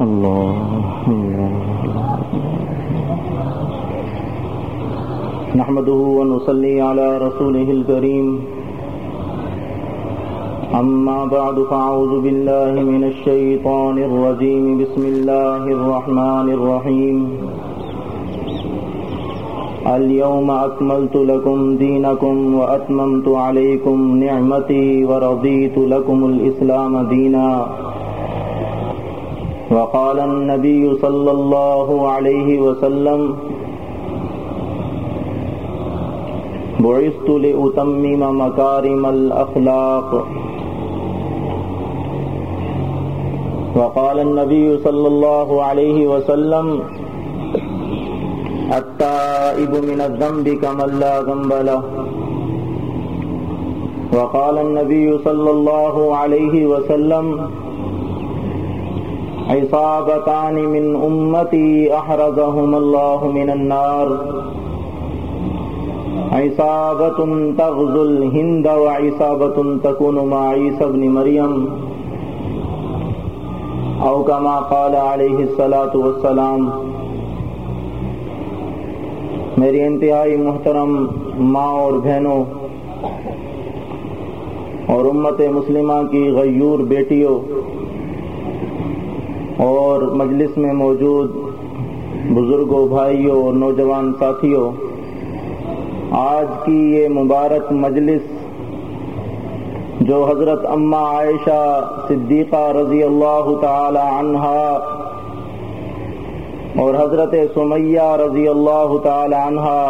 الله. نحمده ونصلي على رسوله الكريم. أما بعد، فأعوذ بالله من الشيطان الرجيم. بسم الله الرحمن الرحيم. اليوم أكملت لكم دينكم وأتممت عليكم نعمتي ورضيت لكم الإسلام دينا. وقال النبي صلى الله عليه وسلم، بعثت لأتمم مكارم الأخلاق. وقال النبي صلى الله عليه وسلم، التائب من الذنب كمن لا ذنب له. وقال النبي صلى الله عليه وسلم عصابتان من أمتي أحرزهم الله من النار. عصابة تغزو الهند وعصابة تكون مع عيسى بن مريم أو كما قال عليه الصلاة والسلام. میری انتہائی محترم ماں اور بہنوں اور امت مسلمہ کی غیور بیٹیوں اور مجلس میں موجود بزرگوں، بھائیوں اور نوجوان ساتھیوں، آج کی یہ مبارک مجلس جو حضرت اما عائشہ صدیقہ رضی اللہ تعالی عنہا اور حضرت سمیہ رضی اللہ تعالی عنہا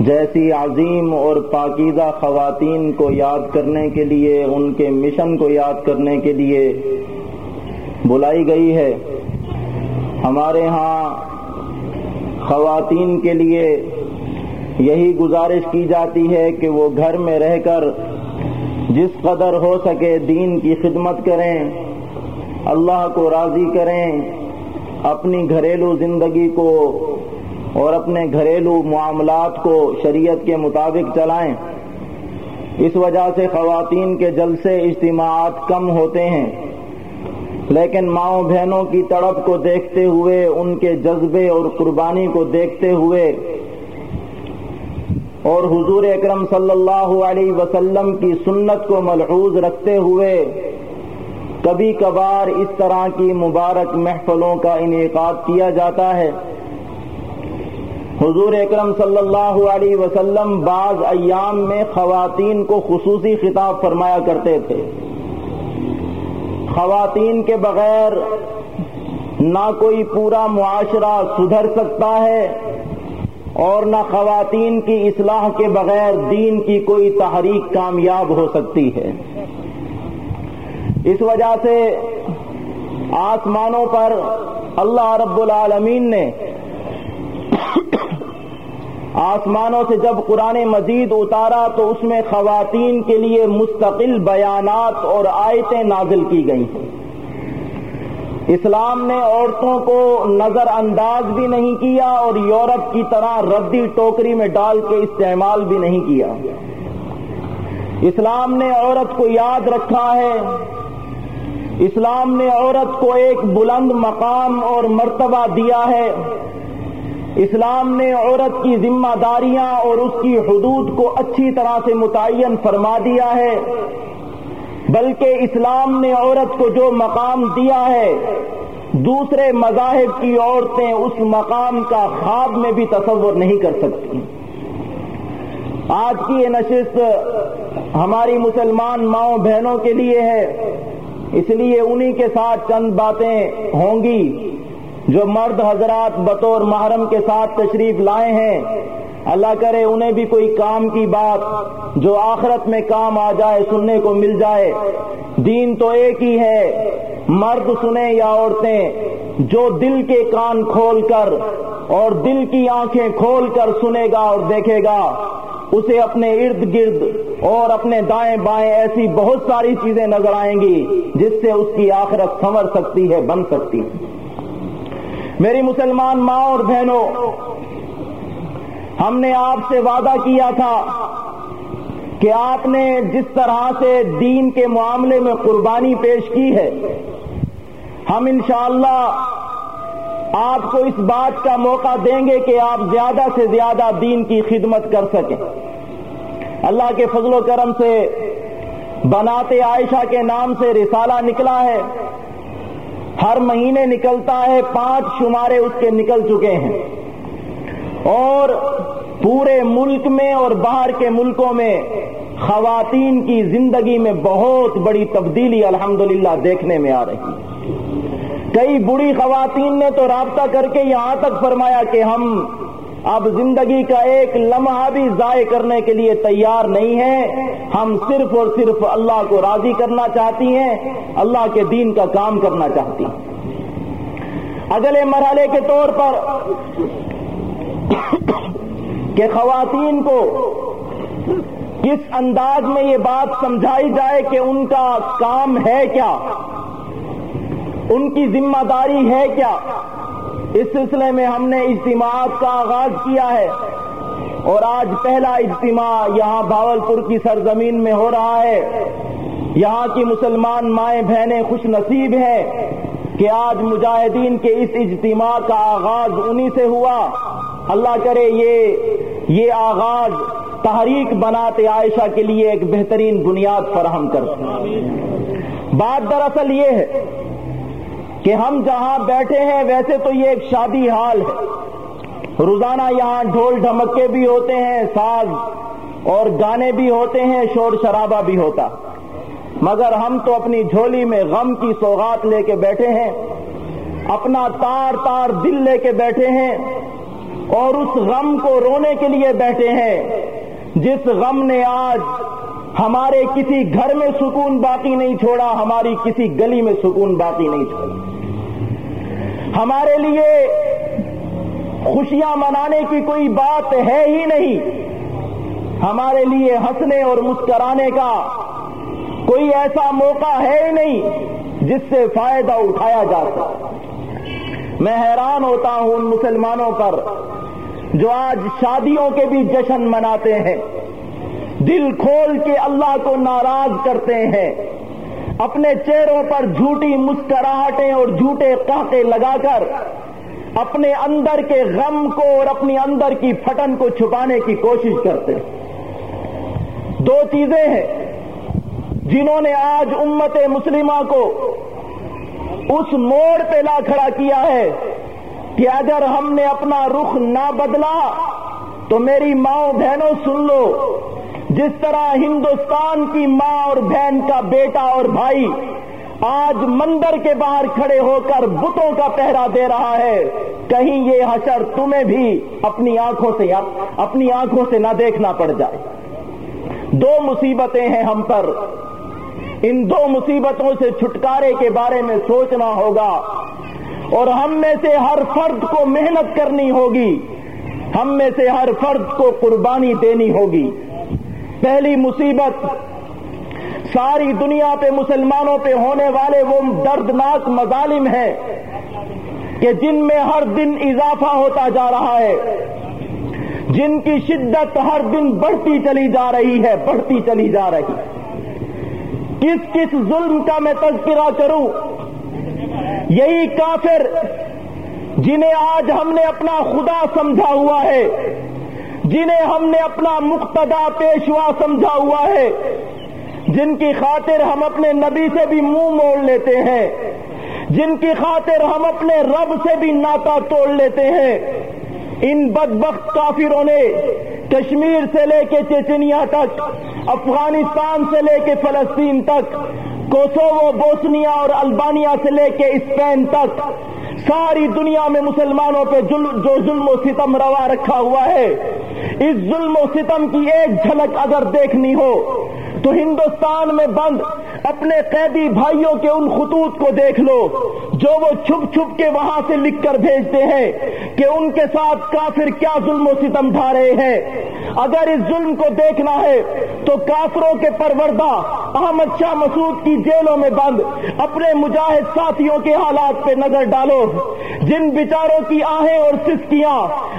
جیسی عظیم اور پاکیزہ خواتین کو یاد کرنے کے لیے، ان کے مشن کو یاد کرنے کے لیے بلائی گئی ہے۔ ہمارے ہاں خواتین کے لیے یہی گزارش کی جاتی ہے کہ وہ گھر میں رہ کر جس قدر ہو سکے دین کی خدمت کریں، اللہ کو راضی کریں، اپنی گھریلو زندگی کو اور اپنے گھریلو معاملات کو شریعت کے مطابق چلائیں۔ اس وجہ سے خواتین کے جلسے اجتماعات کم ہوتے ہیں۔ لیکن ماؤں بہنوں کی تڑپ کو دیکھتے ہوئے، ان کے جذبے اور قربانی کو دیکھتے ہوئے اور حضور اکرم صلی اللہ علیہ وسلم کی سنت کو ملحوظ رکھتے ہوئے کبھی کبھار اس طرح کی مبارک محفلوں کا انعقاد کیا جاتا ہے۔ حضور اکرم صلی اللہ علیہ وسلم بعض ایام میں خواتین کو خصوصی خطاب فرمایا کرتے تھے۔ خواتین کے بغیر نہ کوئی پورا معاشرہ سدھر سکتا ہے اور نہ خواتین کی اصلاح کے بغیر دین کی کوئی تحریک کامیاب ہو سکتی ہے۔ اس وجہ سے آسمانوں پر اللہ رب العالمین نے آسمانوں سے جب قرآن مزید اتارا تو اس میں خواتین کے لیے مستقل بیانات اور آیتیں نازل کی گئی ہیں اسلام نے عورتوں کو نظر انداز بھی نہیں کیا اور یورپ کی طرح ردی ٹوکری میں ڈال کے استعمال بھی نہیں کیا۔ اسلام نے عورت کو یاد رکھا ہے۔ اسلام نے عورت کو ایک بلند مقام اور مرتبہ دیا ہے۔ اسلام نے عورت کی ذمہ داریاں اور اس کی حدود کو اچھی طرح سے متعین فرما دیا ہے۔ بلکہ اسلام نے عورت کو جو مقام دیا ہے، دوسرے مذاہب کی عورتیں اس مقام کا خواب میں بھی تصور نہیں کر سکتی۔ آج کی یہ نشست ہماری مسلمان ماؤں بہنوں کے لیے ہے، اس لیے انہی کے ساتھ چند باتیں ہوں گی۔ جو مرد حضرات بطور محرم کے ساتھ تشریف لائے ہیں، اللہ کرے انہیں بھی کوئی کام کی بات جو آخرت میں کام آ جائے، سننے کو مل جائے۔ دین تو ایک ہی ہے، مرد سنے یا عورتیں، جو دل کے کان کھول کر اور دل کی آنکھیں کھول کر سنے گا اور دیکھے گا، اسے اپنے ارد گرد اور اپنے دائیں بائیں ایسی بہت ساری چیزیں نظر آئیں گی، جس سے اس کی آخرت سنور سکتی ہے، بن سکتی ہے۔ میری مسلمان ماں اور بہنوں، ہم نے آپ سے وعدہ کیا تھا کہ آپ نے جس طرح سے دین کے معاملے میں قربانی پیش کی ہے، ہم انشاءاللہ آپ کو اس بات کا موقع دیں گے کہ آپ زیادہ سے زیادہ دین کی خدمت کر سکیں۔ اللہ کے فضل و کرم سے بناتے عائشہ کے نام سے رسالہ نکلا ہے۔ ہر مہینے نکلتا ہے، پانچ شمارے اس کے نکل چکے ہیں۔ اور پورے ملک میں اور باہر کے ملکوں میں خواتین کی زندگی میں بہت بڑی تبدیلی الحمدللہ دیکھنے میں آ رہی ہے۔ کئی بڑی خواتین نے تو رابطہ کر کے یہاں تک فرمایا کہ ہم اب زندگی کا ایک لمحہ بھی ضائع کرنے کے لیے تیار نہیں ہے۔ ہم صرف اور صرف اللہ کو راضی کرنا چاہتی ہیں، اللہ کے دین کا کام کرنا چاہتی ہیں۔ اگلے مرحلے کے طور پر کہ خواتین کو کس انداز میں یہ بات سمجھائی جائے کہ ان کا کام ہے کیا؟ ان کی ذمہ داری ہے کیا؟ اس سلسلے میں ہم نے اجتماعات کا آغاز کیا ہے اور آج پہلا اجتماع یہاں باولپور کی سرزمین میں ہو رہا ہے۔ یہاں کی مسلمان مائیں بہنیں خوش نصیب ہیں کہ آج مجاہدین کے اس اجتماع کا آغاز انہی سے ہوا۔ اللہ کرے یہ یہ آغاز تحریک بناتے عائشہ کے لیے ایک بہترین بنیاد فراہم کر۔ بات دراصل یہ ہے کہ ہم جہاں بیٹھے ہیں ویسے تو یہ ایک شادی حال ہے۔ روزانہ یہاں ڈھول ڈھمکے بھی ہوتے ہیں، ساز اور گانے بھی ہوتے ہیں، شور شرابہ بھی ہوتا۔ مگر ہم تو اپنی جھولی میں غم کی سوغات لے کے بیٹھے ہیں، اپنا تار تار دل لے کے بیٹھے ہیں اور اس غم کو رونے کے لیے بیٹھے ہیں، جس غم نے آج ہمارے کسی گھر میں سکون باقی نہیں چھوڑا، ہماری کسی گلی میں سکون باقی نہیں چھوڑا۔ ہمارے لیے خوشیاں منانے کی کوئی بات ہے ہی نہیں۔ ہمارے لیے ہنسنے اور مسکرانے کا کوئی ایسا موقع ہے ہی نہیں جس سے فائدہ اٹھایا جا سکتا میں حیران ہوتا ہوں ان مسلمانوں پر جو آج شادیوں کے بھی جشن مناتے ہیں۔ دل کھول کے اللہ کو ناراض کرتے ہیں۔ اپنے چہروں پر جھوٹی مسکراہٹیں اور جھوٹے قہقے لگا کر اپنے اندر کے غم کو اور اپنی اندر کی پھٹن کو چھپانے کی کوشش کرتے دو چیزیں ہیں جنہوں نے آج امت مسلمہ کو اس موڑ پہ لا کھڑا کیا ہے کہ اگر ہم نے اپنا رخ نہ بدلا تو میری ماؤں بہنوں سن لو۔ جس طرح ہندوستان کی ماں اور بہن کا بیٹا اور بھائی آج مندر کے باہر کھڑے ہو کر بتوں کا پہرا دے رہا ہے، کہیں یہ حشر تمہیں بھی اپنی آنکھوں سے اپنی آنکھوں سے نہ دیکھنا پڑ جائے۔ دو مصیبتیں ہیں ہم پر۔ ان دو مصیبتوں سے چھٹکارے کے بارے میں سوچنا ہوگا۔ اور ہم میں سے ہر فرد کو محنت کرنی ہوگی۔ ہم میں سے ہر فرد کو قربانی دینی ہوگی۔ پہلی مصیبت ساری دنیا پہ مسلمانوں پہ ہونے والے وہ دردناک مظالم ہیں کہ جن میں ہر دن اضافہ ہوتا جا رہا ہے، جن کی شدت ہر دن بڑھتی چلی جا رہی ہے، بڑھتی چلی جا رہی کس کس ظلم کا میں تذکرہ کروں؟ یہی کافر جنہیں آج ہم نے اپنا خدا سمجھا ہوا ہے۔ جنہیں ہم نے اپنا مقتدا پیشوا سمجھا ہوا ہے، جن کی خاطر ہم اپنے نبی سے بھی منہ موڑ لیتے ہیں، جن کی خاطر ہم اپنے رب سے بھی ناتا توڑ لیتے ہیں۔ ان بدبخت کافروں نے کشمیر سے لے کے چیچنیا تک، افغانستان سے لے کے فلسطین تک، کوسوو، بوسنیا اور البانیا سے لے کے اسپین تک ساری دنیا میں مسلمانوں پہ جو ظلم و ستم روا رکھا ہوا ہے، اس ظلم و ستم کی ایک جھلک اگر دیکھنی ہو، تو ہندوستان میں بند اپنے قیدی بھائیوں کے ان خطوط کو دیکھ لو، جو وہ چھپ چھپ کے وہاں سے لکھ کر بھیجتے ہیں کہ ان کے ساتھ کافر کیا ظلم و ستم ڈھا رہے ہیں۔ اگر اس ظلم کو دیکھنا ہے تو کافروں کے پروردہ احمد شاہ مسعود کی جیلوں میں بند، اپنے مجاہد ساتھیوں کے حالات پہ نظر ڈالو۔ جن بیچاروں کی آہیں اور سسکیاں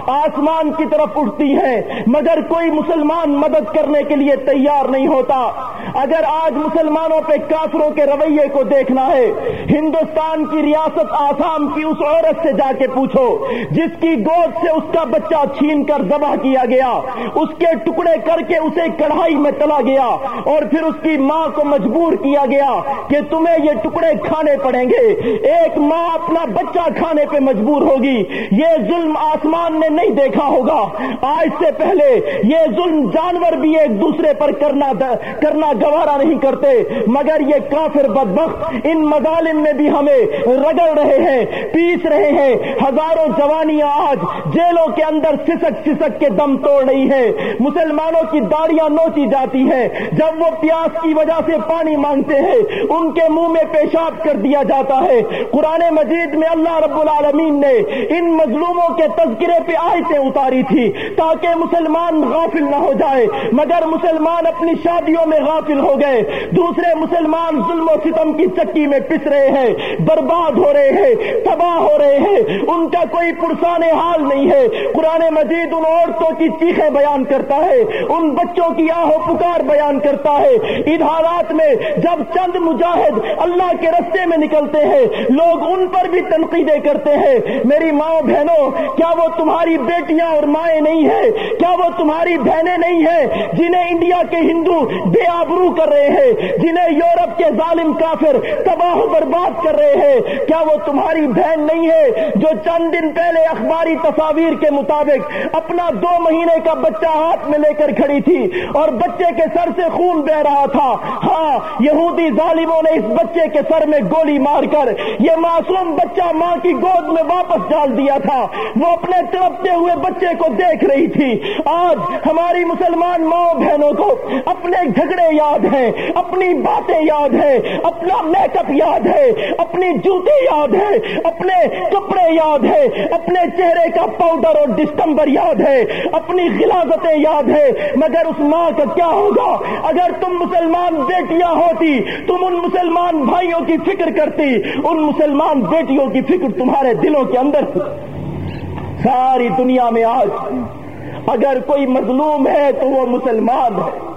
آسمان کی طرف اٹھتی ہیں، مگر کوئی مسلمان مدد کرنے کے لیے تیار نہیں ہوتا۔ اگر آج مسلمانوں پہ کافروں کے رویے کو دیکھنا ہے، ہندوستان کی ریاست آسام کی اس عورت سے جا کے پوچھو، جس کی گود سے اس کا بچہ چھین کر ذبح کیا گیا، اس کے ٹکڑے کر کے اسے کڑھائی میں تلا گیا اور پھر اس کی ماں کو مجبور کیا گیا کہ تمہیں یہ ٹکڑے کھانے پڑیں گے۔ ایک ماں اپنا بچہ کھانے پہ مجبور ہوگی۔ یہ ظلم آسمان نے نہیں دیکھا ہوگا۔ آج سے پہلے یہ ظلم جانور بھی ایک دوسرے پر کرنا کرنا گوارا نہیں کرتے، مگر یہ کافر بدبخت ان مظالم میں بھی ہمیں رگڑ رہے ہیں، پیس رہے ہیں۔ ہزاروں جوانیاں آج جیلوں کے اندر سسک سسک کے دم توڑ رہی ہے مسلمانوں کی داڑیاں نوچی جاتی ہیں۔ جب وہ پیاس کی وجہ سے پانی مانگتے ہیں، ان کے منہ میں پیشاب کر دیا جاتا ہے۔ قرآن مجید میں اللہ رب العالمین نے ان مظلوموں کے تذکرے پہ آیتیں اتاری تھی تاکہ مسلمان غافل نہ ہو جائے، مگر مسلمان اپنی شادیوں میں غافل ہو گئے۔ دوسرے مسلمان ظلم و ستم کی چکی میں پس رہے ہیں، برباد ہو رہے ہیں، تباہ ہو رہے ہیں۔ ان کا کوئی پرسان حال نہیں ہے۔ قرآن مجید ان عورتوں کی چیخیں بیان کرتا ہے، ان بچوں کی آہو پکار بیان کرتا ہے۔ ان حالات میں جب چند مجاہد اللہ کے رستے میں نکلتے ہیں، لوگ ان پر بھی تنقیدیں کرتے ہیں۔ میری ماں بہنوں، کیا وہ تمہاری بیٹیاں اور مائیں نہیں ہیں؟ کیا وہ تمہاری بہنیں نہیں ہیں جنہیں انڈیا کے ہندو بے آبرو کر رہے ہیں، جنہیں یورپ کے ظالم کافر تباہ برباد کر رہے ہیں۔ کیا وہ تمہاری بہن نہیں ہے جو چند دن پہلے اخباری تصاویر کے مطابق اپنا دو مہینے کا بچہ ہاتھ میں لے کر کھڑی تھی اور بچے کے سر سے خون بہ رہا تھا؟ ہاں یہودی ظالموں نے اس بچے کے سر میں گولی مار کر یہ معصوم بچہ ماں کی گود میں واپس ڈال دیا تھا۔ وہ اپنے تڑپتے ہوئے بچے کو دیکھ رہی تھی۔ آج ہماری مسلمان ماں بہنوں کو اپنے جھگڑے یا یاد ہیں اپنی باتیں یاد ہیں اپنا میک اپ یاد ہے، اپنی جوتے یاد ہے، اپنے کپڑے یاد ہے، اپنے چہرے کا پاؤڈر اور ڈسٹمبر یاد ہے، اپنی غلازتیں یاد ہے۔ مگر اس ماں کا کیا ہوگا؟ اگر تم مسلمان بیٹیاں ہوتی، تم ان مسلمان بھائیوں کی فکر کرتی، ان مسلمان بیٹیوں کی فکر تمہارے دلوں کے اندر ساری دنیا میں آج اگر کوئی مظلوم ہے تو وہ مسلمان ہے۔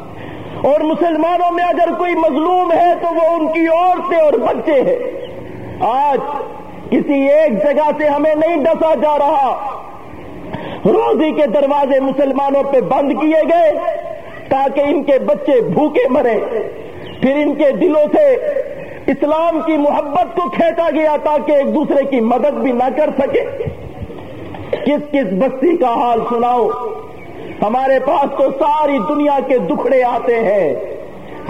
اور مسلمانوں میں اگر کوئی مظلوم ہے تو وہ ان کی عورتیں اور بچے ہیں۔ آج کسی ایک جگہ سے ہمیں نہیں ڈسا جا رہا۔ روزی کے دروازے مسلمانوں پہ بند کیے گئے تاکہ ان کے بچے بھوکے مرے۔ پھر ان کے دلوں سے اسلام کی محبت کو کھینچا گیا تاکہ ایک دوسرے کی مدد بھی نہ کر سکے۔ کس کس بستی کا حال سناؤ۔ ہمارے پاس تو ساری دنیا کے دکھڑے آتے ہیں،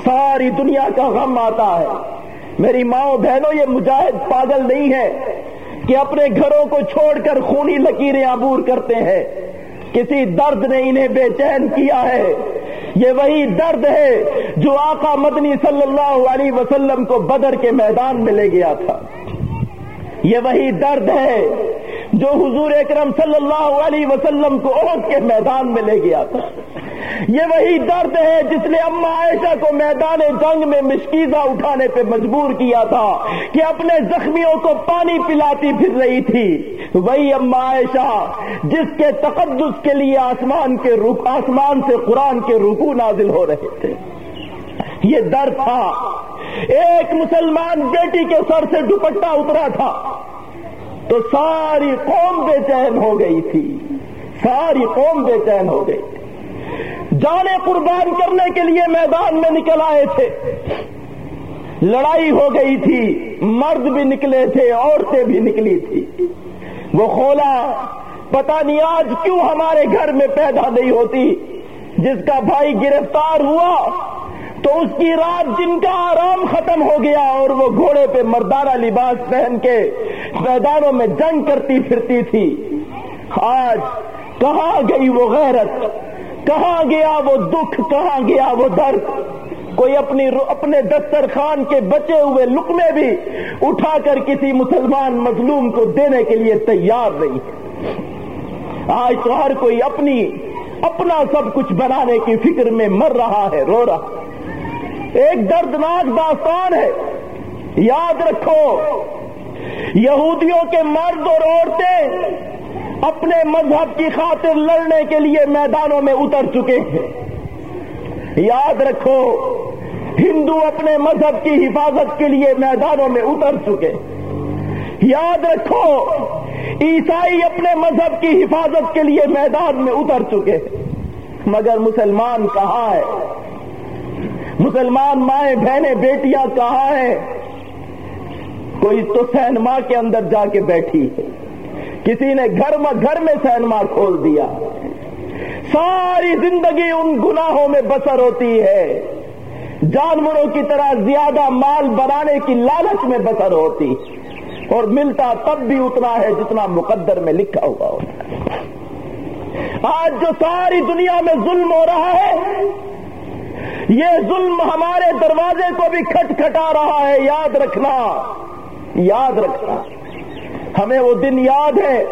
ساری دنیا کا غم آتا ہے۔ میری ماں بہنوں، یہ مجاہد پاگل نہیں ہے کہ اپنے گھروں کو چھوڑ کر خونی لکیریں عبور کرتے ہیں۔ کسی درد نے انہیں بے چین کیا ہے۔ یہ وہی درد ہے جو آقا مدنی صلی اللہ علیہ وسلم کو بدر کے میدان میں لے گیا تھا۔ یہ وہی درد ہے جو حضور اکرم صلی اللہ علیہ وسلم کو عہد کے میدان میں لے گیا تھا۔ یہ وہی درد ہے جس نے اما عائشہ کو میدان جنگ میں مشکیزہ اٹھانے پہ مجبور کیا تھا کہ اپنے زخمیوں کو پانی پلاتی پھر رہی تھی۔ وہی اما عائشہ جس کے تقدس کے لیے آسمان کے آسمان سے قرآن کے رکو نازل ہو رہے تھے۔ یہ درد تھا۔ ایک مسلمان بیٹی کے سر سے دوپٹہ اترا تھا۔ تو ساری قوم بے چین ہو گئی تھی۔ ساری قوم بے چین ہو گئی۔ جانے قربان کرنے کے لیے میدان میں نکل آئے تھے۔ لڑائی ہو گئی تھی۔ مرد بھی نکلے تھے، عورتیں بھی نکلی تھی۔ وہ کھولا پتا نہیں آج کیوں ہمارے گھر میں پیدا نہیں ہوتی۔ جس کا بھائی گرفتار ہوا، تو اس کی رات جن کا آرام ختم ہو گیا اور وہ گھوڑے پہ مردانہ لباس پہن کے میدانوں میں جنگ کرتی پھرتی تھی۔ آج کہاں گئی وہ غیرت؟ کہاں گیا وہ دکھ؟ کہاں گیا وہ درد؟ کوئی اپنی اپنے دسترخوان کے بچے ہوئے لکمے بھی اٹھا کر کسی مسلمان مظلوم کو دینے کے لیے تیار نہیں۔ آج تو ہر کوئی اپنی اپنا سب کچھ بنانے کی فکر میں مر رہا ہے، رو رہا۔ ایک دردناک داستان ہے۔ یاد رکھو یہودیوں کے مرد اور عورتیں اپنے مذہب کی خاطر لڑنے کے لیے میدانوں میں اتر چکے ہیں۔ یاد رکھو، ہندو اپنے مذہب کی حفاظت کے لیے میدانوں میں اتر چکے۔ یاد رکھو، عیسائی اپنے مذہب کی حفاظت کے لیے میدان میں اتر چکے۔ مگر مسلمان کہاں ہے؟ مسلمان مائیں بہنیں بیٹیاں کہاں ہیں؟ کوئی تو سینما کے اندر جا کے بیٹھی ہے۔ کسی نے گھر میں گھر میں سینما کھول دیا۔ ساری زندگی ان گناہوں میں بسر ہوتی ہے۔ جانوروں کی طرح زیادہ مال بنانے کی لالچ میں بسر ہوتی اور ملتا تب بھی اتنا ہے جتنا مقدر میں لکھا ہوا ہوتا آج جو ساری دنیا میں ظلم ہو رہا ہے، یہ ظلم ہمارے دروازے کو بھی کھٹکھٹا رہا ہے، یاد رکھنا۔ یاد رکھنا۔ ہمیں وہ دن یاد ہے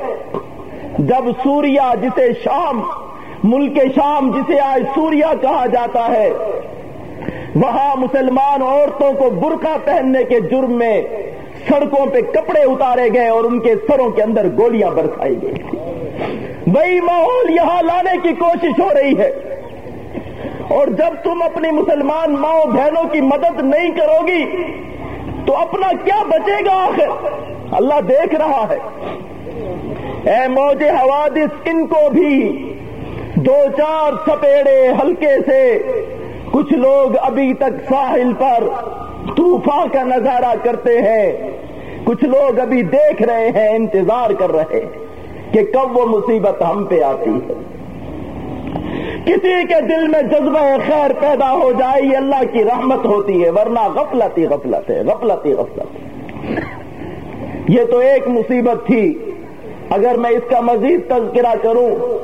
جب سوریا جسے شام، ملک شام جسے آج سوریا کہا جاتا ہے، وہاں مسلمان عورتوں کو برقع پہننے کے جرم میں سڑکوں پہ کپڑے اتارے گئے اور ان کے سروں کے اندر گولیاں برسائی گئی۔ وہی ماحول یہاں لانے کی کوشش ہو رہی ہے۔ اور جب تم اپنی مسلمان ماؤں بہنوں کی مدد نہیں کرو گی تو اپنا کیا بچے گا آخر؟ اللہ دیکھ رہا ہے۔ اے موج حوادث، ان کو بھی دو چار سپیڑے ہلکے سے کچھ لوگ ابھی تک ساحل پر طوفان کا نظارہ کرتے ہیں۔ کچھ لوگ ابھی دیکھ رہے ہیں، انتظار کر رہے ہیں کہ کب وہ مصیبت ہم پہ آتی ہے۔ کسی کے دل میں جذبہ خیر پیدا ہو جائے، یہ اللہ کی رحمت ہوتی ہے، ورنہ غفلتی غفلت ہے غفلتی غفلت یہ تو ایک مصیبت تھی۔ اگر میں اس کا مزید تذکرہ کروں،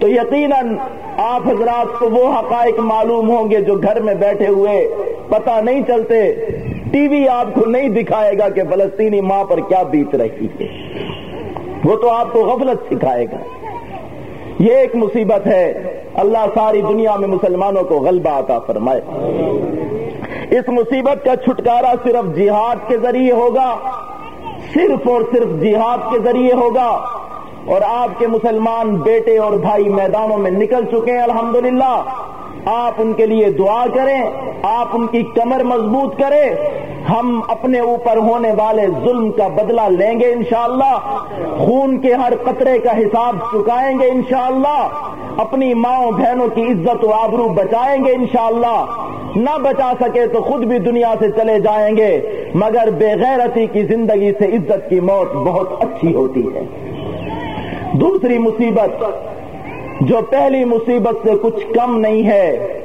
تو یقیناً آپ حضرات کو وہ حقائق معلوم ہوں گے جو گھر میں بیٹھے ہوئے پتہ نہیں چلتے۔ ٹی وی آپ کو نہیں دکھائے گا کہ فلسطینی ماں پر کیا بیت رہی ہے۔ وہ تو آپ کو غفلت سکھائے گا۔ یہ ایک مصیبت ہے۔ اللہ ساری دنیا میں مسلمانوں کو غلبہ عطا فرمائے۔ اس مصیبت کا چھٹکارا صرف جہاد کے ذریعے ہوگا، صرف اور صرف جہاد کے ذریعے ہوگا۔ اور آپ کے مسلمان بیٹے اور بھائی میدانوں میں نکل چکے ہیں، الحمدللہ۔ آپ ان کے لیے دعا کریں، آپ ان کی کمر مضبوط کریں، ہم اپنے اوپر ہونے والے ظلم کا بدلہ لیں گے انشاءاللہ، خون کے ہر قطرے کا حساب چکائیں گے انشاءاللہ، اپنی ماؤں بہنوں کی عزت و آبرو بچائیں گے انشاءاللہ۔ نہ بچا سکے تو خود بھی دنیا سے چلے جائیں گے، مگر بے غیرتی کی زندگی سے عزت کی موت بہت اچھی ہوتی ہے۔ دوسری مصیبت جو پہلی مصیبت سے کچھ کم نہیں ہے،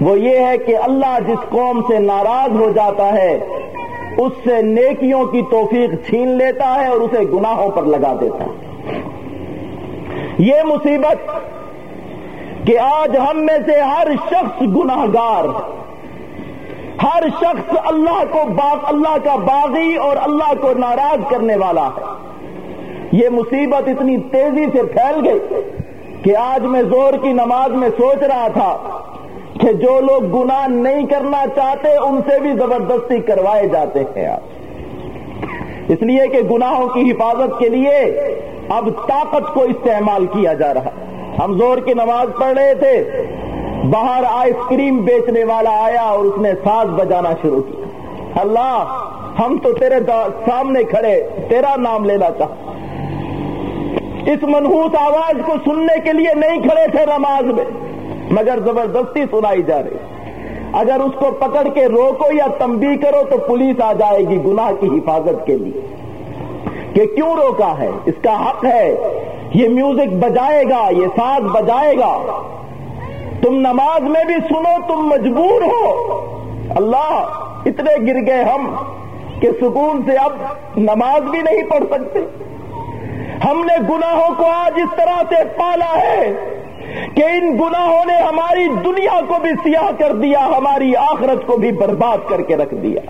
وہ یہ ہے کہ اللہ جس قوم سے ناراض ہو جاتا ہے، اس سے نیکیوں کی توفیق چھین لیتا ہے اور اسے گناہوں پر لگا دیتا ہے۔ یہ مصیبت کہ آج ہم میں سے ہر شخص گناہ گار ہر شخص اللہ کو باغ، اللہ کا باغی اور اللہ کو ناراض کرنے والا ہے۔ یہ مصیبت اتنی تیزی سے پھیل گئی۔ کہ آج میں زور کی نماز میں سوچ رہا تھا کہ جو لوگ گناہ نہیں کرنا چاہتے، ان سے بھی زبردستی کروائے جاتے ہیں آپ۔ اس لیے کہ گناہوں کی حفاظت کے لیے اب طاقت کو استعمال کیا جا رہا۔ ہم زور کی نماز پڑھ رہے تھے، باہر آئس کریم بیچنے والا آیا اور اس نے ساز بجانا شروع کیا۔ اللہ، ہم تو تیرے سامنے کھڑے، تیرا نام لینا چاہتے اس منحوس آواز کو سننے کے لیے نہیں کھڑے تھے نماز میں، مگر زبردستی سنائی جا رہی۔ اگر اس کو پکڑ کے روکو یا تمبی کرو تو پولیس آ جائے گی گناہ کی حفاظت کے لیے۔ کہ کیوں روکا ہے؟ اس کا حق ہے۔ یہ میوزک بجائے گا، یہ ساز بجائے گا۔ تم نماز میں بھی سنو، تم مجبور ہو۔ اللہ، اتنے گر گئے ہم کہ سکون سے اب نماز بھی نہیں پڑھ سکتے۔ ہم نے گناہوں کو آج اس طرح سے پالا ہے کہ ان گناہوں نے ہماری دنیا کو بھی سیاہ کر دیا، ہماری آخرت کو بھی برباد کر کے رکھ دیا۔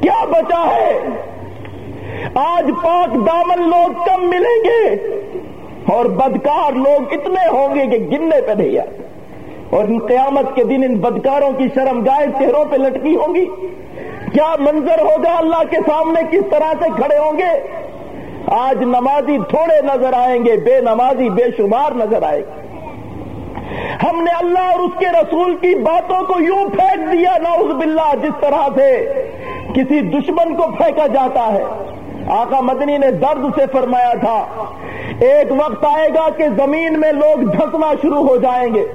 کیا بچا ہے؟ آج پاک دامن لوگ کم ملیں گے اور بدکار لوگ اتنے ہوں گے کہ گننے پہ نہیں آتے اور ان قیامت کے دن ان بدکاروں کی شرم گائے چہروں پہ لٹکی ہوں گی۔ کیا منظر ہوگا اللہ کے سامنے کس طرح سے کھڑے ہوں گے؟ آج نمازی تھوڑے نظر آئیں گے، بے نمازی، بے شمار نظر آئے گا ہم نے اللہ اور اس کے رسول کی باتوں کو یوں پھینک دیا، نعوذ باللہ، جس طرح سے کسی دشمن کو پھینکا جاتا ہے۔ آقا مدنی نے درد سے فرمایا تھا، ایک وقت آئے گا کہ زمین میں لوگ دھسنا شروع ہو جائیں گے۔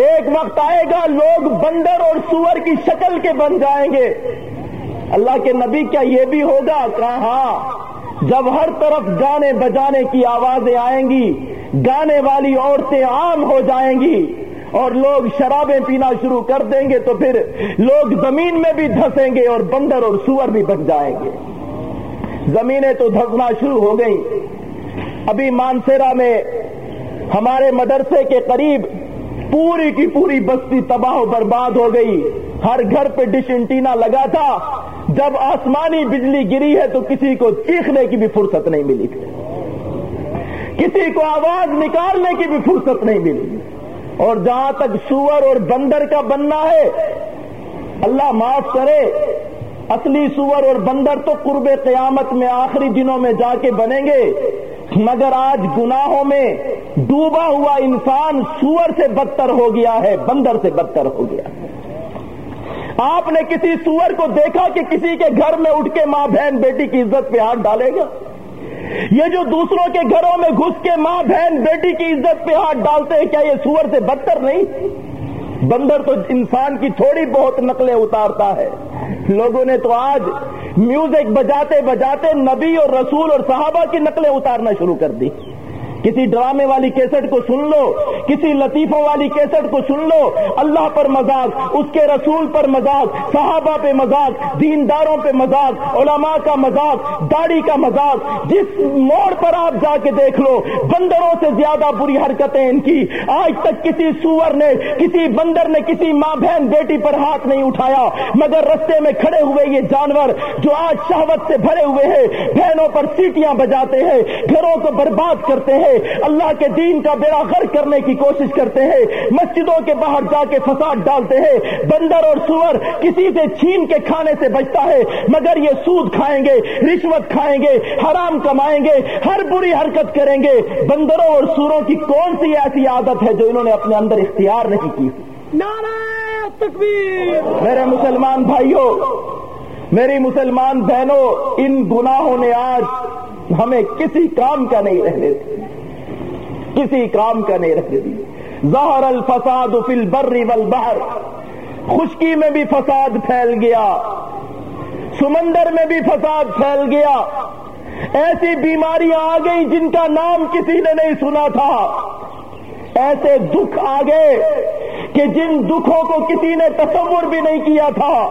ایک وقت آئے گا لوگ بندر اور سور کی شکل کے بن جائیں گے۔ اللہ کے نبی کیا یہ بھی ہوگا؟ کہاں؟ ہاں۔ جب ہر طرف گانے بجانے کی آوازیں آئیں گی، گانے والی عورتیں عام ہو جائیں گی اور لوگ شرابیں پینا شروع کر دیں گے تو پھر لوگ زمین میں بھی دھسیں گے اور بندر اور سور بھی بچ جائیں گے۔ زمینیں تو دھسنا شروع ہو گئی ابھی مانسیرا میں ہمارے مدرسے کے قریب پوری کی پوری بستی تباہ و برباد ہو گئی۔ ہر گھر پہ ڈش انٹینا لگا تھا۔ جب آسمانی بجلی گری ہے تو کسی کو چیخنے کی بھی فرصت نہیں ملی کسی کو آواز نکالنے کی بھی فرصت نہیں ملی۔ اور جہاں تک سور اور بندر کا بننا ہے، اللہ معاف کرے۔ اصلی سور اور بندر تو قرب قیامت میں آخری دنوں میں جا کے بنیں گے۔ مگر آج گناہوں میں ڈوبا ہوا انسان سور سے بدتر ہو گیا ہے، بندر سے بدتر ہو گیا۔ ہے آپ نے کسی سور کو دیکھا کہ کسی کے گھر میں اٹھ کے ماں بہن بیٹی کی عزت پہ ہاتھ ڈالے گا؟ یہ جو دوسروں کے گھروں میں گھس کے ماں بہن بیٹی کی عزت پہ ہاتھ ڈالتے ہیں، کیا یہ سور سے بدتر نہیں؟ بندر تو انسان کی تھوڑی بہت نقلیں اتارتا ہے۔ لوگوں نے تو آج میوزک بجاتے بجاتے نبی اور رسول اور صحابہ کی نقلیں اتارنا شروع کر دی۔ کسی ڈرامے والی کیسٹ کو سن لو، کسی لطیفوں والی کیسٹ کو سن لو۔ اللہ پر مذاق اس کے رسول پر مذاق صحابہ پہ مذاق دینداروں پہ مذاق علماء کا مذاق داڑھی کا مذاق جس موڑ پر آپ جا کے دیکھ لو، بندروں سے زیادہ بری حرکتیں ان کی۔ آج تک کسی سور نے، کسی بندر نے کسی ماں بہن بیٹی پر ہاتھ نہیں اٹھایا، مگر رستے میں کھڑے ہوئے یہ جانور جو آج شہوت سے بھرے ہوئے ہیں، بہنوں پر سیٹیاں بجاتے ہیں، گھروں کو برباد کرتے ہیں۔ اللہ کے دین کا بیڑا غرق کرنے کی کوشش کرتے ہیں۔ مسجدوں کے باہر جا کے فساد ڈالتے ہیں۔ بندر اور سور کسی سے چھین کے کھانے سے بچتا ہے۔ مگر یہ سود کھائیں گے رشوت کھائیں گے حرام کمائیں گے ہر بری حرکت کریں گے۔ بندروں اور سوروں کی کون سی ایسی عادت ہے جو انہوں نے اپنے اندر اختیار نہیں کی؟ میرے مسلمان بھائیوں میری مسلمان بہنوں ان گناہوں نے آج ہمیں کسی کام کا نہیں رہنے کسی کام کا نہیں رکھ دی ظہر الفساد فی البر والبحر۔ خشکی میں بھی فساد پھیل گیا۔ سمندر میں بھی فساد پھیل گیا۔ ایسی بیماریاں آ گئی جن کا نام کسی نے نہیں سنا تھا۔ ایسے دکھ آ گئے کہ جن دکھوں کو کسی نے تصور بھی نہیں کیا تھا۔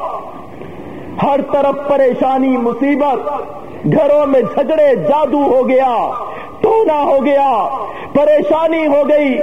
ہر طرف پریشانی، مصیبت۔ گھروں میں جھگڑے، جادو ہو گیا۔ ٹونا ہو گیا، پریشانی ہو گئی۔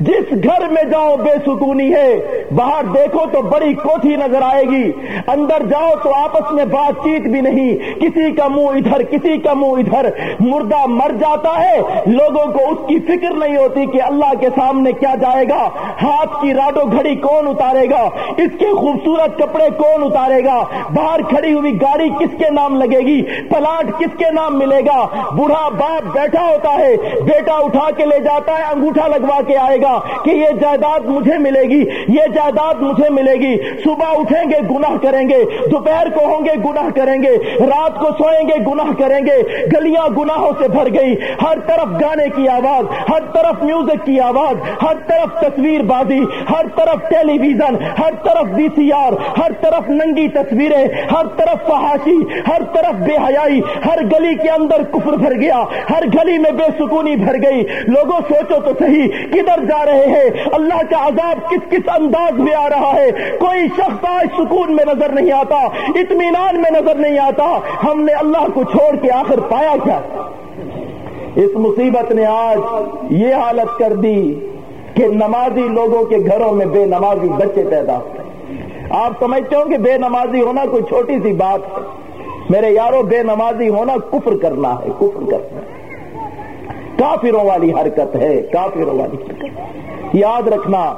جس گھر میں جاؤ بے سکونی ہے، باہر دیکھو تو بڑی کوٹھی نظر آئے گی۔ اندر جاؤ تو آپس میں بات چیت بھی نہیں۔ کسی کا منہ ادھر، کسی کا منہ ادھر۔ مردہ مر جاتا ہے، لوگوں کو اس کی فکر نہیں ہوتی کہ اللہ کے سامنے کیا جائے گا۔ ہاتھ کی راڈو گھڑی کون اتارے گا؟ اس کے خوبصورت کپڑے کون اتارے گا؟ باہر کھڑی ہوئی گاڑی کس کے نام لگے گی؟ پلاٹ کس کے نام ملے گا؟ بوڑھا باپ بیٹھا ہوتا ہے، بیٹا اٹھا کے لے جاتا ہے، انگوٹھا لگوا کے آئے گا کہ یہ جائیداد مجھے ملے گی، یہ جائیداد مجھے ملے گی۔ صبح اٹھیں گے، گناہ کریں گے، دوپہر کو ہوں گے، گناہ کریں گے، رات کو سوئیں گے، گناہ کریں گے۔ گلیاں گناہوں سے بھر گئی ہر طرف گانے کی آواز، ہر طرف میوزک کی آواز، ہر طرف تصویر بازی، ہر طرف ٹیلی ویژن ہر طرف وی سی آر ہر طرف ننگی تصویریں، ہر طرف فحاشی، ہر طرف بے حیائی۔ ہر گلی کے اندر کفر بھر گیا، ہر گلی میں بے سکونی بھر گئی۔ لوگوں، سوچو تو صحیح، کدھر جا رہے ہیں؟ اللہ کا عذاب کس کس انداز میں آ رہا ہے؟ کوئی شخص آج سکون میں نظر نہیں آتا، اطمینان میں نظر نہیں آتا۔ ہم نے اللہ کو چھوڑ کے آخر پایا کیا؟ اس مصیبت نے آج یہ حالت کر دی کہ نمازی لوگوں کے گھروں میں بے نمازی بچے پیدا ہوتے آپ سمجھتے ہو کہ بے نمازی ہونا کوئی چھوٹی سی بات ہے۔ میرے یاروں بے نمازی ہونا کفر کرنا ہے، کفر کرنا ہے۔ کافروں والی حرکت ہے، کافروں والی حرکت یاد رکھنا،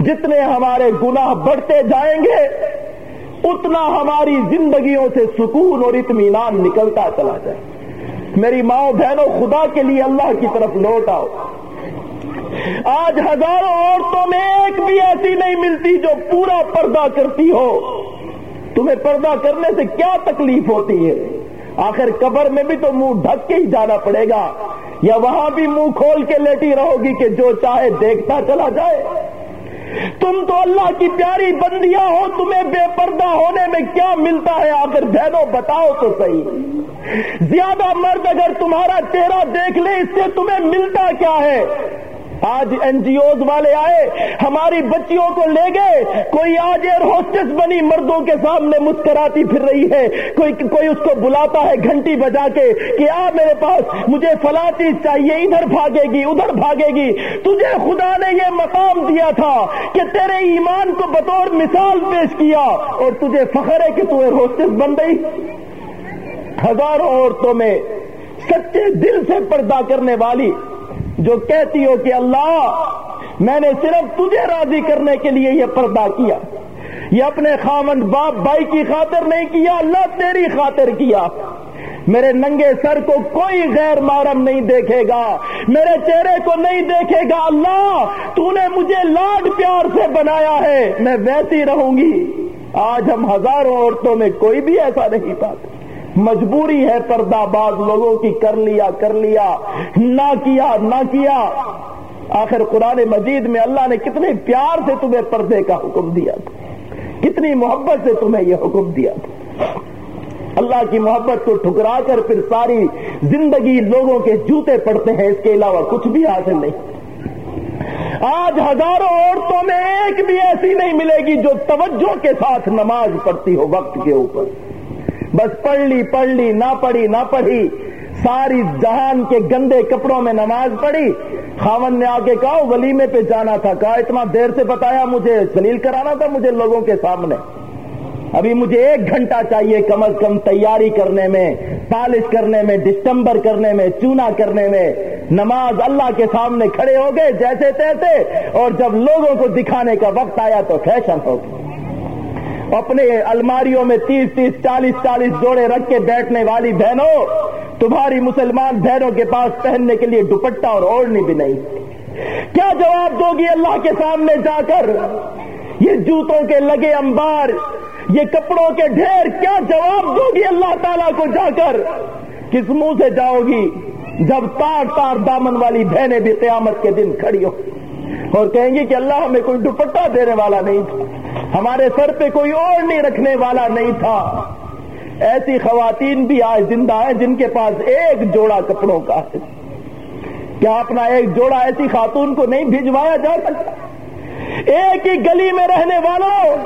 جتنے ہمارے گناہ بڑھتے جائیں گے، اتنا ہماری زندگیوں سے سکون اور اطمینان نکلتا چلا جائے۔ میری ماں بہنوں، خدا کے لیے اللہ کی طرف لوٹ آؤ۔ آج ہزاروں عورتوں میں ایک بھی ایسی نہیں ملتی جو پورا پردہ کرتی ہو۔ تمہیں پردہ کرنے سے کیا تکلیف ہوتی ہے؟ آخر قبر میں بھی تو منہ ڈھک کے ہی جانا پڑے گا۔ یا وہاں بھی منہ کھول کے لیٹی رہو گی کہ جو چاہے دیکھتا چلا جائے۔ تم تو اللہ کی پیاری بندیاں ہو، تمہیں بے پردہ ہونے میں کیا ملتا ہے؟ آخر بہنوں، بتاؤ تو صحیح۔ زیادہ مرد اگر تمہارا چہرہ دیکھ لے، اس سے تمہیں ملتا کیا ہے؟ آج این جی اوز والے آئے، ہماری بچیوں کو لے گئے، کوئی آج ایئر ہوسٹس بنی، مردوں کے سامنے مسکراتی پھر رہی ہے، کوئی کوئی اس کو بلاتا ہے گھنٹی بجا کے کہ آ میرے پاس، مجھے فلاں چیز چاہیے، ادھر بھاگے گی، ادھر بھاگے گی۔ تجھے خدا نے یہ مقام دیا تھا کہ تیرے ایمان کو بطور مثال پیش کیا اور تجھے فخر ہے کہ تو ایئر ہوسٹس بن گئی۔ ہزاروں عورتوں میں سچے دل سے پردہ کرنے والی جو کہتی ہو کہ اللہ، میں نے صرف تجھے راضی کرنے کے لیے یہ پردہ کیا۔ یہ اپنے خامن باپ بھائی کی خاطر نہیں کیا، اللہ تیری خاطر کیا۔ میرے ننگے سر کو کوئی غیر محرم نہیں دیکھے گا، میرے چہرے کو نہیں دیکھے گا۔ اللہ، تو نے مجھے لاڈ پیار سے بنایا ہے، میں ویسی رہوں گی۔ آج ہم ہزاروں عورتوں میں کوئی بھی ایسا نہیں پاتے مجبوری ہے پردہ باز لوگوں کی، کر لیا کر لیا، نہ کیا نہ کیا۔ آخر قرآن مجید میں اللہ نے کتنے پیار سے تمہیں پردے کا حکم دیا تھا۔ کتنی محبت سے تمہیں یہ حکم دیا تھا۔ اللہ کی محبت کو ٹھکرا کر پھر ساری زندگی لوگوں کے جوتے پڑتے ہیں، اس کے علاوہ کچھ بھی حاصل نہیں۔ آج ہزاروں عورتوں میں ایک بھی ایسی نہیں ملے گی جو توجہ کے ساتھ نماز پڑھتی ہو وقت کے اوپر۔ بس پڑھ لی پڑھ لی نہ پڑھی نہ پڑھی۔ ساری جہان کے گندے کپڑوں میں نماز پڑھی۔ خاون نے آ کے کہا ولیمے پہ جانا تھا۔ کہا، اتنا دیر سے بتایا مجھے، دلیل کرانا تھا مجھے لوگوں کے سامنے۔ ابھی مجھے ایک گھنٹہ چاہیے کم از کم تیاری کرنے میں، پالش کرنے میں ڈسٹمبر کرنے میں، چونا کرنے میں۔ نماز اللہ کے سامنے کھڑے ہو گئے جیسے تیسے، اور جب لوگوں کو دکھانے کا وقت آیا تو فیشن ہو گیا۔ اپنے الماریوں میں تیس تیس چالیس چالیس جوڑے رکھ کے بیٹھنے والی بہنوں، تمہاری مسلمان بہنوں کے پاس پہننے کے لیے دوپٹہ اور اوڑھنی بھی نہیں۔ کیا جواب دو گی اللہ کے سامنے جا کر؟ یہ جوتوں کے لگے انبار، یہ کپڑوں کے ڈھیر، کیا جواب دو گی اللہ تعالیٰ کو جا کر؟ کس منہ سے جاؤ گی جب تار تار دامن والی بہنیں بھی قیامت کے دن کھڑی ہو اور کہیں گی کہ اللہ ہمیں کوئی دوپٹہ دینے والا نہیں تھا۔ ہمارے سر پہ کوئی اور نہیں رکھنے والا نہیں تھا۔ ایسی خواتین بھی آج زندہ ہیں جن کے پاس ایک جوڑا کپڑوں کا ہے۔ کیا اپنا ایک جوڑا ایسی خاتون کو نہیں بھجوایا جا سکتا؟ ایک ہی گلی میں رہنے والوں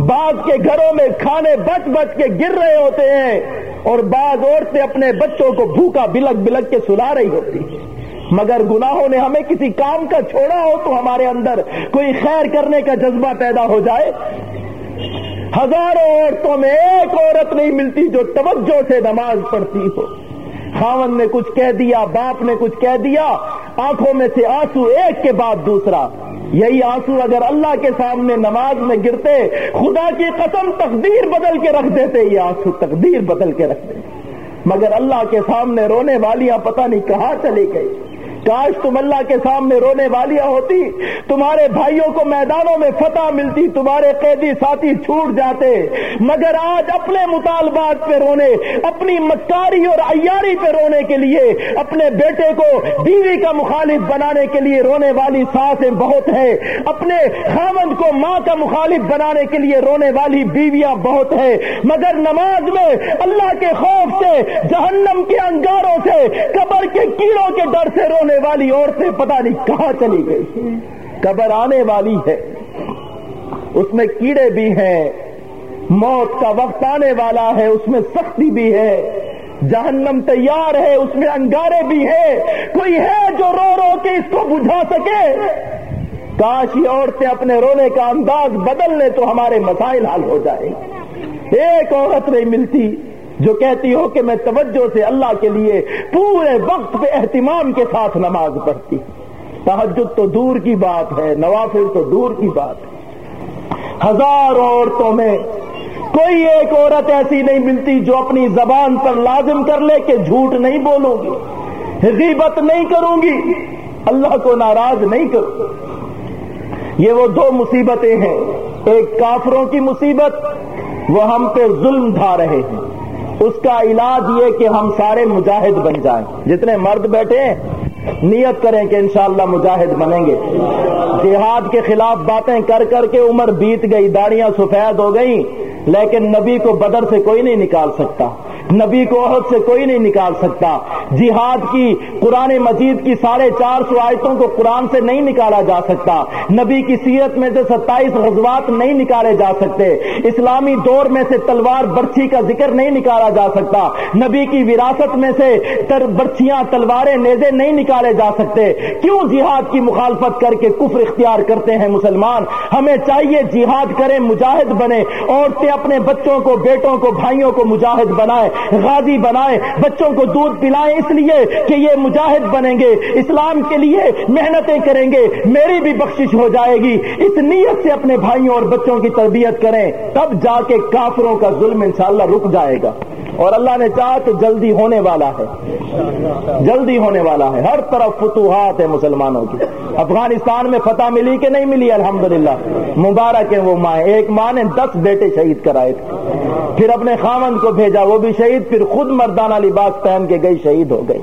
بعض کے گھروں میں کھانے بچ بچ کے گر رہے ہوتے ہیں اور بعض عورتیں اپنے بچوں کو بھوکا بلک بلک کے سلا رہی ہوتی ہیں۔ مگر گناہوں نے ہمیں کسی کام کا چھوڑا ہو تو ہمارے اندر کوئی خیر کرنے کا جذبہ پیدا ہو جائے۔ ہزاروں عورتوں میں ایک عورت نہیں ملتی جو توجہ سے نماز پڑھتی ہو۔ خاون نے کچھ کہہ دیا، باپ نے کچھ کہہ دیا، آنکھوں میں سے آنسو ایک کے بعد دوسرا۔ یہی آنسو اگر اللہ کے سامنے نماز میں گرتے، خدا کی قسم تقدیر بدل کے رکھ دیتے، یہ آنسو تقدیر بدل کے رکھ دیتے۔ مگر اللہ کے سامنے رونے والیاں پتہ نہیں کہاں چلی گئی کاش تم اللہ کے سامنے رونے والیاں ہوتی، تمہارے بھائیوں کو میدانوں میں فتح ملتی، تمہارے قیدی ساتھی چھوٹ جاتے۔ مگر آج اپنے مطالبات پہ رونے، اپنی مکاری اور ایاری پہ رونے کے لیے، اپنے بیٹے کو بیوی کا مخالف بنانے کے لیے رونے والی ساسیں بہت ہیں۔ اپنے خامند کو ماں کا مخالف بنانے کے لیے رونے والی بیویاں بہت ہیں۔ مگر نماز میں اللہ کے خوف سے، جہنم کے انگاروں سے، قبر کے کیڑوں کے ڈر سے رونے والی عورتیں پتہ نہیں کہاں چلی گئی۔ قبر آنے والی ہے۔ اس میں کیڑے بھی ہیں۔ موت کا وقت آنے والا ہے۔ اس میں سختی بھی ہے۔ جہنم تیار ہے۔ اس میں انگارے بھی ہیں۔ کوئی ہے جو رو رو کے اس کو بجھا سکے؟ کاش یہ عورتیں اپنے رونے کا انداز بدل لیں تو ہمارے مسائل حل ہو جائیں۔ ایک عورت نہیں ملتی۔ جو کہتی ہو کہ میں توجہ سے اللہ کے لیے پورے وقت پہ اہتمام کے ساتھ نماز پڑھتی تحجد تو دور کی بات ہے، نوافل تو دور کی بات ہے۔ ہزار عورتوں میں کوئی ایک عورت ایسی نہیں ملتی جو اپنی زبان پر لازم کر لے کہ جھوٹ نہیں بولوں گی، غیبت نہیں کروں گی، اللہ کو ناراض نہیں کرو یہ وہ دو مصیبتیں ہیں۔ ایک کافروں کی مصیبت، وہ ہم پہ ظلم ڈھا رہے ہیں۔ اس کا علاج یہ کہ ہم سارے مجاہد بن جائیں۔ جتنے مرد بیٹھے، نیت کریں کہ انشاءاللہ مجاہد بنیں گے۔ جہاد کے خلاف باتیں کر کر کے عمر بیت گئی، داڑیاں سفید ہو گئیں، لیکن نبی کو بدر سے کوئی نہیں نکال سکتا۔ نبی کو عہد سے کوئی نہیں نکال سکتا۔ جہاد کی، قرآن مجید کی ساڑھے چار سو آیتوں کو قرآن سے نہیں نکالا جا سکتا۔ نبی کی سیرت میں سے ستائیس غزوات نہیں نکالے جا سکتے۔ اسلامی دور میں سے تلوار برچھی کا ذکر نہیں نکالا جا سکتا۔ نبی کی وراثت میں سے تر برچیاں، تلواریں نیزے نہیں نکالے جا سکتے۔ کیوں جہاد کی مخالفت کر کے کفر اختیار کرتے ہیں مسلمان؟ ہمیں چاہیے جہاد کریں، مجاہد بنے عورتیں اپنے بچوں کو، بیٹوں کو، بھائیوں کو مجاہد بنائے غازی بنائے، بچوں کو دودھ پلائیں، اس لیے کہ یہ مجاہد بنیں گے، اسلام کے لیے محنتیں کریں گے، میری بھی بخشش ہو جائے گی۔ اس نیت سے اپنے بھائیوں اور بچوں کی تربیت کریں، تب جا کے کافروں کا ظلم انشاءاللہ رک جائے گا۔ اور اللہ نے چاہ تو جلدی ہونے والا ہے۔ جلدی ہونے والا ہے۔ ہر طرف فتوحات ہے مسلمانوں کی۔ افغانستان میں فتح ملی کہ نہیں ملی؟ الحمدللہ۔ مبارک ہے وہ ماں۔ ایک ماں نے دس بیٹے شہید کرائے تھے۔ پھر اپنے خامند کو بھیجا، وہ بھی شہید۔ پھر خود مردانہ لباس پہن کے گئی، شہید ہو گئی۔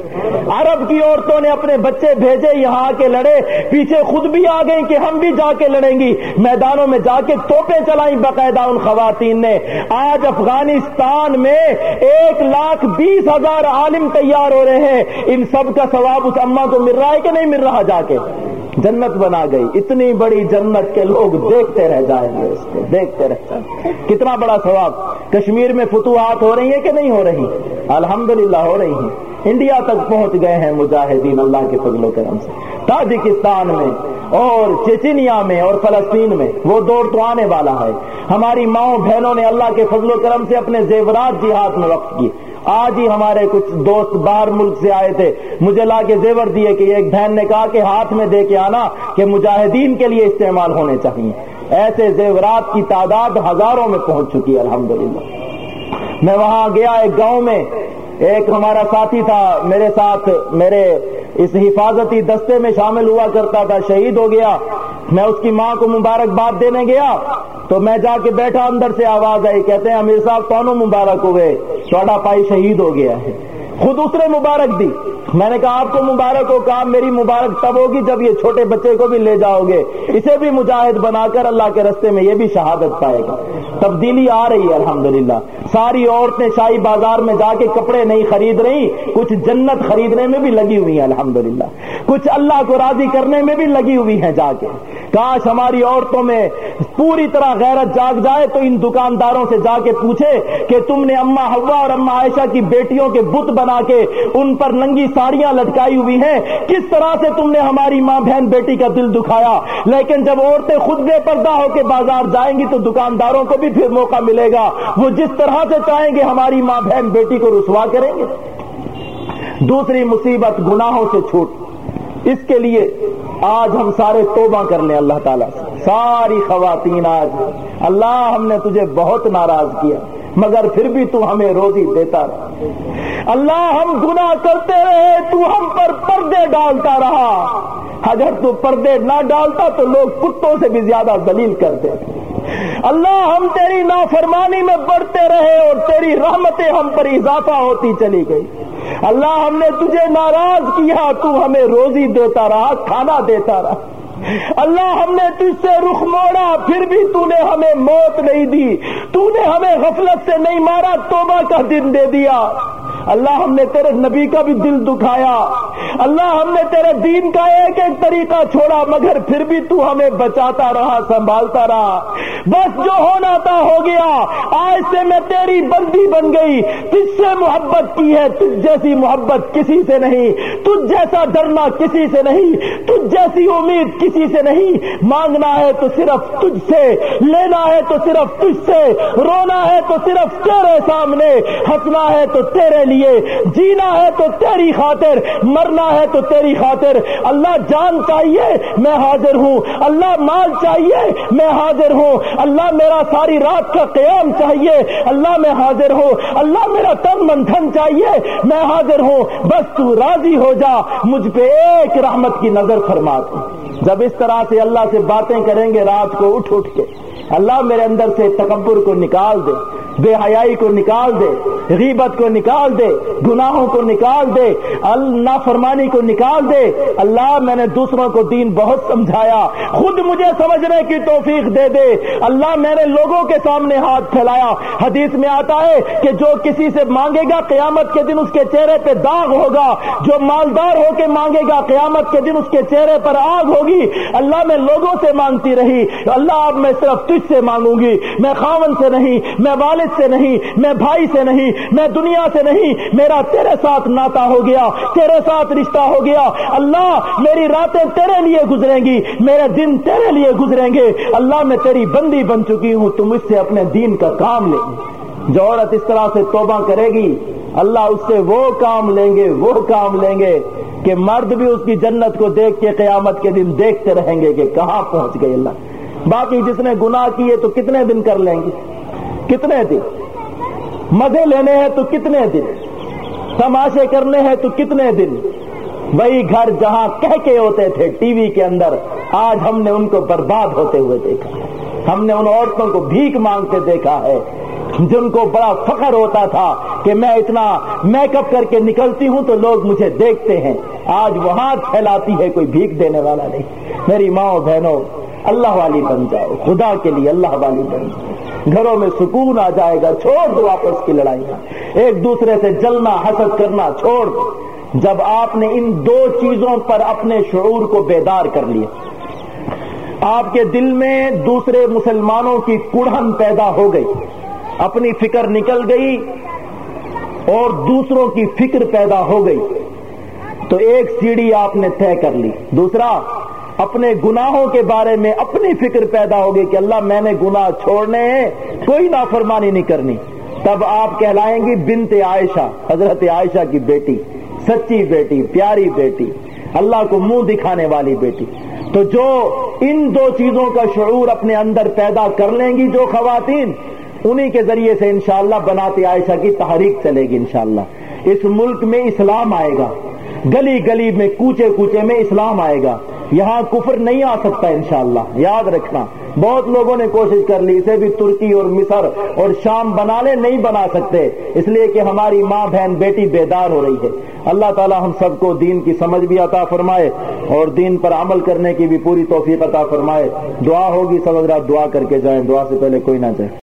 عرب کی عورتوں نے اپنے بچے بھیجے، یہاں آ کے لڑے۔ پیچھے خود بھی آ گئی کہ ہم بھی جا کے لڑیں گی۔ میدانوں میں جا کے توپیں چلائیں، باقاعدہ ان خواتین نے۔ آج افغانستان میں ایک لاکھ بیس ہزار عالم تیار ہو رہے ہیں۔ ان سب کا ثواب اس اما کو مل رہا ہے کہ نہیں مل رہا جا کے؟ جنت بنا گئی۔ اتنی بڑی جنت کے لوگ دیکھتے رہ جائیں گے اس کو، دیکھتے رہ جائیں گے۔ کتنا بڑا ثواب۔ کشمیر میں فتوحات ہو رہی ہیں کہ نہیں ہو رہی؟ الحمدللہ ہو رہی ہیں۔ انڈیا تک پہنچ گئے ہیں مجاہدین اللہ کے فضل و کرم سے۔ تاجکستان میں اور چچینیا میں اور فلسطین میں وہ دور تو آنے والا ہے۔ ہماری ماؤں بہنوں نے اللہ کے فضل و کرم سے اپنے زیورات جہاد میں وقت کی آج ہی ہمارے کچھ دوست باہر ملک سے آئے تھے۔ مجھے لا کے زیور دیے کہ ایک بہن نے کہا کہ ہاتھ میں دے کے آنا کہ مجاہدین کے لیے استعمال ہونے چاہیے۔ ایسے زیورات کی تعداد ہزاروں میں پہنچ چکی ہے، الحمدللہ۔ میں وہاں گیا ایک گاؤں میں۔ ایک ہمارا ساتھی تھا، میرے ساتھ، میرے اس حفاظتی دستے میں شامل ہوا کرتا تھا، شہید ہو گیا۔ میں اس کی ماں کو مبارکباد دینے گیا۔ تو میں جا کے بیٹھا، اندر سے آواز آئی، کہتے ہیں، امیر صاحب کونوں مبارک ہوئے چھوٹا پائی شہید ہو گیا ہے۔ خود اس نے مبارک دی۔ میں نے کہا آپ کو مبارک ہو، کہا میری مبارک تب ہوگی جب یہ چھوٹے بچے کو بھی لے جاؤ گے۔ اسے بھی مجاہد بنا کر اللہ کے رستے میں یہ بھی شہادت پائے گا۔ تبدیلی آ رہی ہے، الحمدللہ۔ ساری عورتیں شاہی بازار میں جا کے کپڑے نہیں خرید رہی، کچھ جنت خریدنے میں بھی لگی ہوئی ہیں، الحمدللہ۔ کچھ اللہ کو راضی کرنے میں بھی لگی ہوئی ہیں جا کے۔ کاش ہماری عورتوں میں پوری طرح غیرت جاگ جائے تو ان دکانداروں سے جا کے پوچھے کہ تم نے اما ہوا اور اما عائشہ کی بیٹیوں کے بت بنا کے ان پر ننگی ساڑیاں لٹکائی ہوئی ہیں؟ کس طرح سے تم نے ہماری ماں بہن بیٹی کا دل دکھایا؟ لیکن جب عورتیں خود بے پردہ ہو کے بازار جائیں گی تو دکانداروں کو بھی پھر موقع ملے گا۔ وہ جس طرح سے چاہیں گے ہماری ماں بہن بیٹی کو رسوا کریں گے۔ دوسری مصیبت گناہوں سے چھوٹ۔ اس کے لیے آج ہم سارے توبہ کر لیں اللہ تعالیٰ سے۔ ساری خواتین آج، اللہ ہم نے تجھے بہت ناراض کیا، مگر پھر بھی تو ہمیں روزی دیتا رہا۔ اللہ ہم گناہ کرتے رہے، تو ہم پر پردے ڈالتا رہا۔ اگر تو پردے نہ ڈالتا تو لوگ کتوں سے بھی زیادہ دلیل کرتے اللہ ہم تیری نافرمانی میں بڑھتے رہے اور تیری رحمتیں ہم پر اضافہ ہوتی چلی گئی۔ اللہ ہم نے تجھے ناراض کیا، تو ہمیں روزی دیتا رہا، کھانا دیتا رہا۔ اللہ ہم نے تجھ سے رخ موڑا، پھر بھی تو نے ہمیں موت نہیں دی۔ تو نے ہمیں غفلت سے نہیں مارا، توبہ کا دن دے دیا۔ اللہ ہم نے تیرے نبی کا بھی دل دکھایا۔ اللہ ہم نے تیرے دین کا ایک ایک طریقہ چھوڑا، مگر پھر بھی تو ہمیں بچاتا رہا، سنبھالتا رہا۔ بس جو ہونا تھا ہو گیا۔ آج سے میں تیری بندی بن گئی۔ کس سے محبت کی ہے، تجھ جیسی محبت کسی سے نہیں۔ تجھ جیسا ڈرنا کسی سے نہیں، تجھ جیسی امید کسی سے نہیں۔ مانگنا ہے تو صرف تجھ سے، لینا ہے تو صرف تجھ سے، رونا ہے تو صرف تیرے سامنے، ہنسنا ہے تو تیرے لیے، جینا ہے تو تیری خاطر، مرنا ہے تو تیری خاطر۔ اللہ جان چاہیے میں حاضر ہوں، اللہ مال چاہیے میں حاضر ہوں۔ اللہ میرا ساری رات کا قیام چاہیے، اللہ میں حاضر ہوں۔ اللہ میرا تن منتھن چاہیے میں حاضر ہوں۔ بس تو راضی ہو جا، مجھ پہ ایک رحمت کی نظر فرما جب اس طرح سے اللہ سے باتیں کریں گے، رات کو اٹھ اٹھ کے اللہ میرے اندر سے تکبر کو نکال دے۔ بے حیائی کو نکال دے، غیبت کو نکال دے، گناہوں کو نکال دے اللہ فرمانی کو نکال دے۔ اللہ، میں نے دوسروں کو دین بہت سمجھایا۔ خود مجھے سمجھنے کی توفیق دے دے۔ اللہ، میں نے لوگوں کے سامنے ہاتھ پھیلایا۔ حدیث میں آتا ہے کہ جو کسی سے مانگے گا قیامت کے دن اس کے چہرے پہ داغ ہوگا۔ جو مالدار ہو کے مانگے گا قیامت کے دن اس کے چہرے پر آگ ہوگی۔ اللہ، میں لوگوں سے مانگتی رہی۔ اللہ، اب میں صرف تجھ سے مانگوں گی۔ میں خاون سے نہیں، میں والد والد سے نہیں، میں بھائی سے نہیں، میں دنیا سے نہیں، میرا تیرے ساتھ ناتا ہو گیا، تیرے ساتھ رشتہ ہو گیا۔ اللہ میری راتیں تیرے لیے گزریں گی، میرے دن تیرے لیے گزریں گے۔ اللہ میں تیری بندی بن چکی ہوں، تم اس سے اپنے دین کا کام لیں جو عورت اس طرح سے توبہ کرے گی، اللہ اس سے وہ کام لیں گے، وہ کام لیں گے کہ مرد بھی اس کی جنت کو دیکھ کے قیامت کے دن دیکھتے رہیں گے کہ کہاں پہنچ گئے اللہ۔ باقی جس نے گناہ کیے تو کتنے دن کر لیں گے؟ کتنے دن؟ مزے لینے ہیں تو کتنے دن؟ تماشے کرنے ہیں تو کتنے دن؟ وہی گھر جہاں کہہ کے ہوتے تھے ٹی وی کے اندر، آج ہم نے ان کو برباد ہوتے ہوئے دیکھا ہم نے ان عورتوں کو بھیک مانگتے دیکھا ہے۔ جن کو بڑا فخر ہوتا تھا کہ میں اتنا میک اپ کر کے نکلتی ہوں تو لوگ مجھے دیکھتے ہیں۔ آج وہ ہاتھ پھیلاتی ہے کوئی بھیک دینے والا نہیں۔ میری ماں بہنوں اللہ والی بن جاؤ، خدا کے لیے اللہ والی بن جاؤ۔ گھروں میں سکون آ جائے گا، چھوڑ دو آپس کی لڑائیاں ایک دوسرے سے جلنا، حسد کرنا، چھوڑ دو۔ جب آپ نے ان دو چیزوں پر اپنے شعور کو بیدار کر لیا، آپ کے دل میں دوسرے مسلمانوں کی کڑھن پیدا ہو گئی، اپنی فکر نکل گئی اور دوسروں کی فکر پیدا ہو گئی، تو ایک سیڑھی آپ نے طے کر لی۔ دوسرا اپنے گناہوں کے بارے میں اپنی فکر پیدا ہوگی کہ اللہ میں نے گناہ چھوڑنے ہیں کوئی نافرمانی نہیں کرنی۔ تب آپ کہلائیں گی بنت عائشہ، حضرت عائشہ کی بیٹی، سچی بیٹی، پیاری بیٹی، اللہ کو منہ دکھانے والی بیٹی۔ تو جو ان دو چیزوں کا شعور اپنے اندر پیدا کر لیں گی جو خواتین، انہی کے ذریعے سے انشاءاللہ بناتے عائشہ کی تحریک چلے گی انشاءاللہ۔ اس ملک میں اسلام آئے گا۔ گلی گلی میں کوچے کوچے میں اسلام آئے گا۔ یہاں کفر نہیں آ سکتا انشاءاللہ، یاد رکھنا۔ بہت لوگوں نے کوشش کر لی، اسے بھی ترکی اور مصر اور شام بنا لے نہیں بنا سکتے، اس لیے کہ ہماری ماں بہن بیٹی بیدار ہو رہی ہے۔ اللہ تعالی ہم سب کو دین کی سمجھ بھی عطا فرمائے اور دین پر عمل کرنے کی بھی پوری توفیق عطا فرمائے۔ دعا ہوگی سمجھ رہا دعا کر کے جائیں۔ دعا سے پہلے کوئی نہ جائے۔